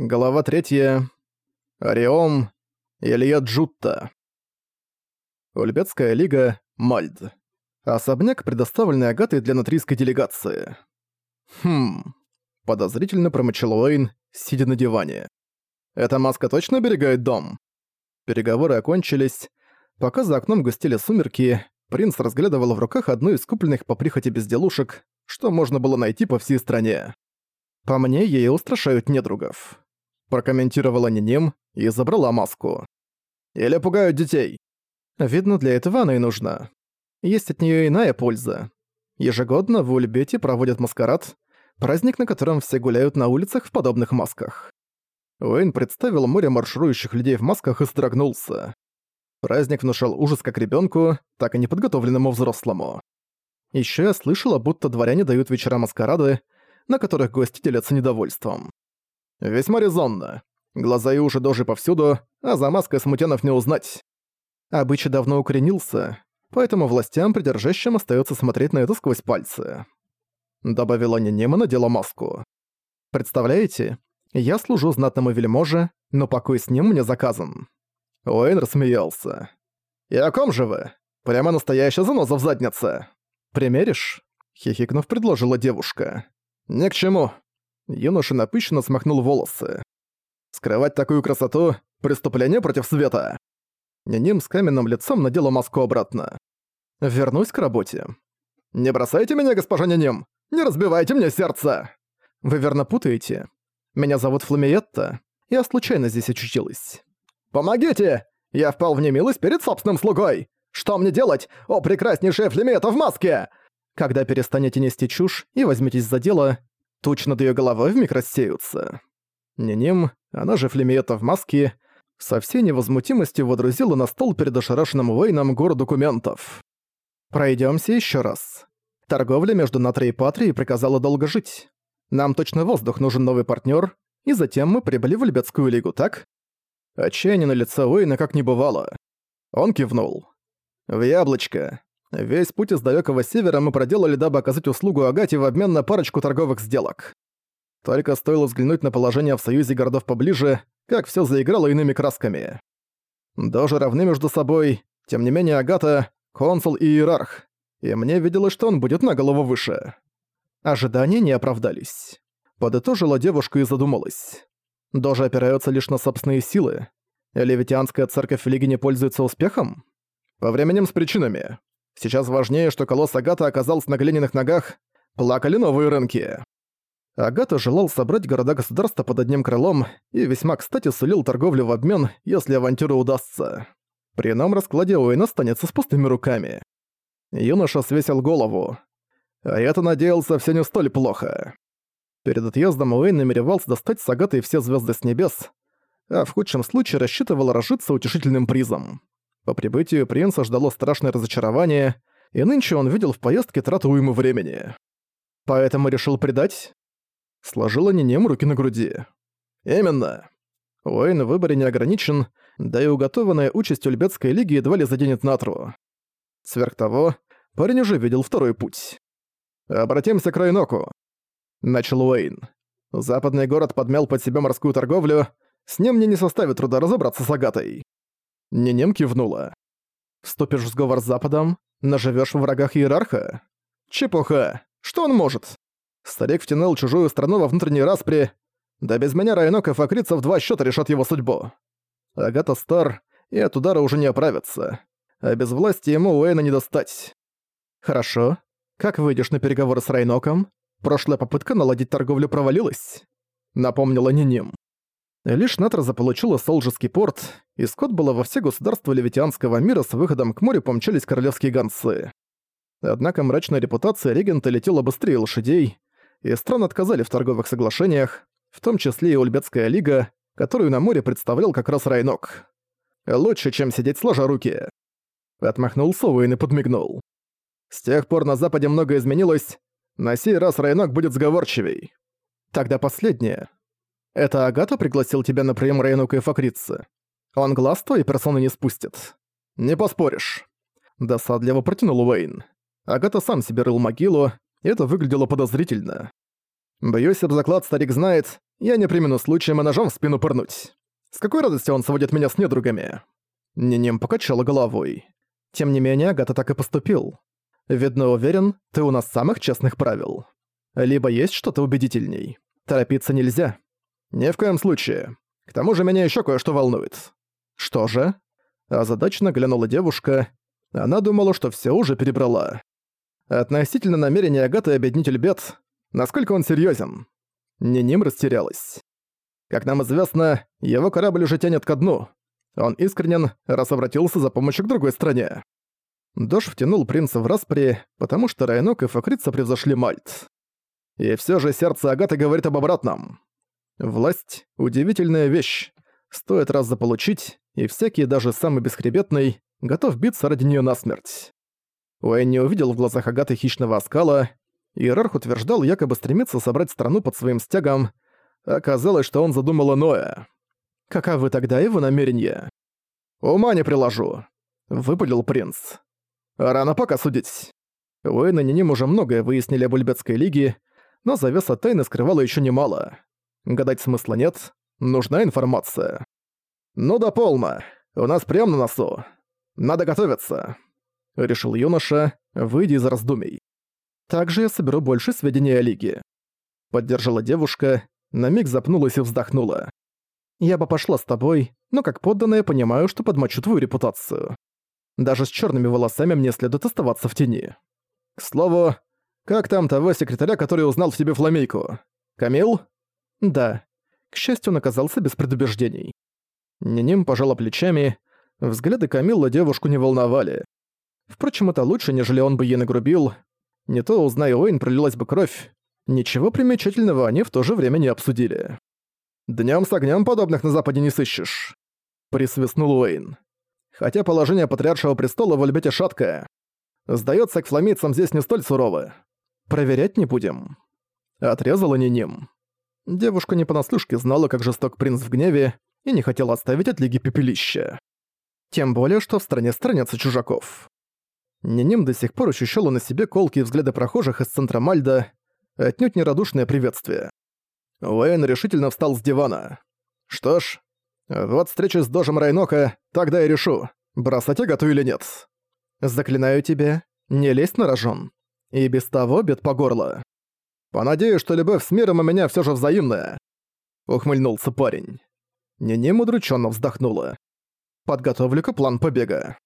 Глава третья. Ариом. Илья Джутта. Ульбецкая лига. Мальд. Особняк, предоставленный Агатой для натрийской делегации. Хм. Подозрительно промычал Уэйн, сидя на диване. Эта маска точно оберегает дом? Переговоры окончились. Пока за окном густели сумерки, принц разглядывал в руках одну из купленных по прихоти безделушек, что можно было найти по всей стране. По мне, ей устрашают недругов прокомментировала Ниним и забрала маску. «Или пугают детей?» Видно, для этого она и нужна. Есть от нее иная польза. Ежегодно в Ульбете проводят маскарад, праздник, на котором все гуляют на улицах в подобных масках. Уэйн представил море марширующих людей в масках и строгнулся. Праздник внушал ужас как ребенку, так и неподготовленному взрослому. Еще я слышала, будто дворяне дают вечера маскарады, на которых гости делятся недовольством. Весьма резонно. Глаза и уши дожи повсюду, а за маской смутенов не узнать. Обычай давно укоренился, поэтому властям, придержащим, остается смотреть на это сквозь пальцы. Добавила Нинема, надела маску. Представляете, я служу знатному вельможе, но покой с ним мне заказан. Уэйн рассмеялся. «И о ком же вы? Прямо настоящая заноза в заднице!» «Примеришь?» — хихикнув, предложила девушка. «Ни к чему. Юноша напыщенно смахнул волосы. «Скрывать такую красоту — преступление против света!» Ниним с каменным лицом надела маску обратно. «Вернусь к работе». «Не бросайте меня, госпожа Ниним! Не разбивайте мне сердце!» «Вы верно путаете. Меня зовут Фламиетта. Я случайно здесь очутилась». «Помогите! Я впал в немилость перед собственным слугой! Что мне делать, о прекраснейшая Фламиетта в маске?» Когда перестанете нести чушь и возьметесь за дело, Тучи над её головой вмиг рассеются. Ниним, она же Флемиета в маске, со всей невозмутимостью водрузила на стол перед ошарашенным Уэйном гору документов. Пройдёмся ещё раз. Торговля между Натри и Патрией приказала долго жить. Нам точно воздух нужен новый партнёр, и затем мы прибыли в Лебедскую лигу, так? Отчаяние на лице Уэйна как не бывало. Он кивнул. «В яблочко. Весь путь из далекого севера мы проделали, дабы оказать услугу Агате в обмен на парочку торговых сделок. Только стоило взглянуть на положение в союзе городов поближе, как все заиграло иными красками. Даже равны между собой, тем не менее Агата — консул и иерарх, и мне виделось, что он будет на голову выше. Ожидания не оправдались. Подытожила девушка и задумалась. Дожи опираются лишь на собственные силы. Левитианская церковь в Лиге не пользуется успехом? По временем с причинами. Сейчас важнее, что колосс Агата оказался на глиняных ногах, плакали новые рынки. Агата желал собрать города-государства под одним крылом и весьма кстати сулил торговлю в обмен, если авантюра удастся. При ином раскладе Уэйн останется с пустыми руками. Юноша свесил голову. А я-то надеялся, все не столь плохо. Перед отъездом Уэйн намеревался достать с Агатой все звезды с небес, а в худшем случае рассчитывал разжиться утешительным призом. По прибытию принца ждало страшное разочарование, и нынче он видел в поездке трату уйму времени. Поэтому решил предать? Сложила Нинем руки на груди. Именно. Уэйн в выборе не ограничен, да и уготованная участь Ульбетской лиги едва ли заденет Натру. Сверх того, парень уже видел второй путь. «Обратимся к Райноку», — начал Уэйн. «Западный город подмял под себя морскую торговлю, с ним мне не составит труда разобраться с Агатой. Нинем кивнула. «Вступишь в сговор с Западом, наживёшь в врагах Иерарха? Чепуха! Что он может? Старик втянул чужую страну во внутренние распри, да без меня Райнок и Факрица в два счета решат его судьбу. Агата стар, и от удара уже не оправится. А без власти ему Уэйна не достать. Хорошо. Как выйдешь на переговоры с Райноком? Прошлая попытка наладить торговлю провалилась. Напомнила Ниним. Лишь Натра заполучила Солжеский порт, и скот было во все государства Левитианского мира с выходом к морю помчались королевские гонцы. Однако мрачная репутация регента летела быстрее лошадей, и страны отказали в торговых соглашениях, в том числе и Ульбетская лига, которую на море представлял как раз Райнок. Лучше, чем сидеть сложа руки. Отмахнулся Уэйн и подмигнул. С тех пор на Западе многое изменилось, на сей раз Райнок будет сговорчивей. Тогда последнее. Это Агата пригласил тебя на прием Рейнука и Факрицы. Он глаз твоей персоны не спустит. Не поспоришь. Досадливо протянул Уэйн. Агата сам себе рыл могилу, и это выглядело подозрительно. Боюсь, об заклад старик знает, Я не примену случаем и ножом в спину пырнуть. С какой радостью он сводит меня с недругами?» Ниним покачала головой. Тем не менее, Агата так и поступил. Видно, уверен, ты у нас самых честных правил. Либо есть что-то убедительней. Торопиться нельзя. Ни в коем случае. К тому же меня еще кое-что волнует. Что же? Озадаченно глянула девушка. Она думала, что все уже перебрала. Относительно намерения Агаты объединить бед, насколько он серьезен? Ниним растерялась. Как нам известно, его корабль уже тянет ко дну. Он искренен, раз обратился за помощью к другой стране. Дош втянул принца в распри, потому что Райнок и Факрица превзошли Мальт. И все же сердце Агаты говорит об обратном. Власть — удивительная вещь. Стоит раз заполучить, и всякий, даже самый бесхребетный, готов биться ради нее насмерть. Уэйн не увидел в глазах Агаты хищного оскала. Иерарх утверждал, якобы стремится собрать страну под своим стягом. Оказалось, что он задумал иное. Каковы тогда его намерения? «Ума не приложу», — выпалил принц. «Рано пока судить». Уэйн и Ниним уже многое выяснили об Ульбетской лиге, но завеса тайны скрывала еще немало. Гадать смысла нет, нужна информация. «Ну да полно, у нас прям на носу. Надо готовиться», — решил юноша, выйдя из раздумий. «Также я соберу больше сведений о Лиге». Поддержала девушка, на миг запнулась и вздохнула. Я бы пошла с тобой, но как подданная понимаю, что подмочу твою репутацию. Даже с черными волосами мне следует оставаться в тени. К слову, как там того секретаря, который узнал в тебе фламейку? Камил? Да. К счастью, он оказался без предубеждений. Ниним пожала плечами, взгляды Камилла девушку не волновали. Впрочем, это лучше, нежели он бы ей нагрубил. Не то, узная Уэйн, пролилась бы кровь. Ничего примечательного они в то же время не обсудили. Днем с огнем подобных на Западе не сыщешь», — присвистнул Уэйн. «Хотя положение Патриаршего Престола в Альбете шаткое. Сдается, к фламийцам здесь не столь суровы. Проверять не будем». Отрезала Ниним. Девушка не понаслышке знала, как жесток принц в гневе, и не хотела оставить от Лиги Пепелища. Тем более, что в стране сторонятся чужаков. Ниним до сих пор ощущала на себе колкие взгляды прохожих из центра Мальда, отнюдь нерадушное приветствие. Уэйн решительно встал с дивана. «Что ж, вот встреча с Дожем Райнока, тогда и решу, бросать Агату или нет. Заклинаю тебя, не лезь на рожон. И без того бед по горло. Понадеюсь, что любовь с миром у меня все же взаимная», — ухмыльнулся парень. Нене удрученно вздохнула. «Подготовлю-ка план побега».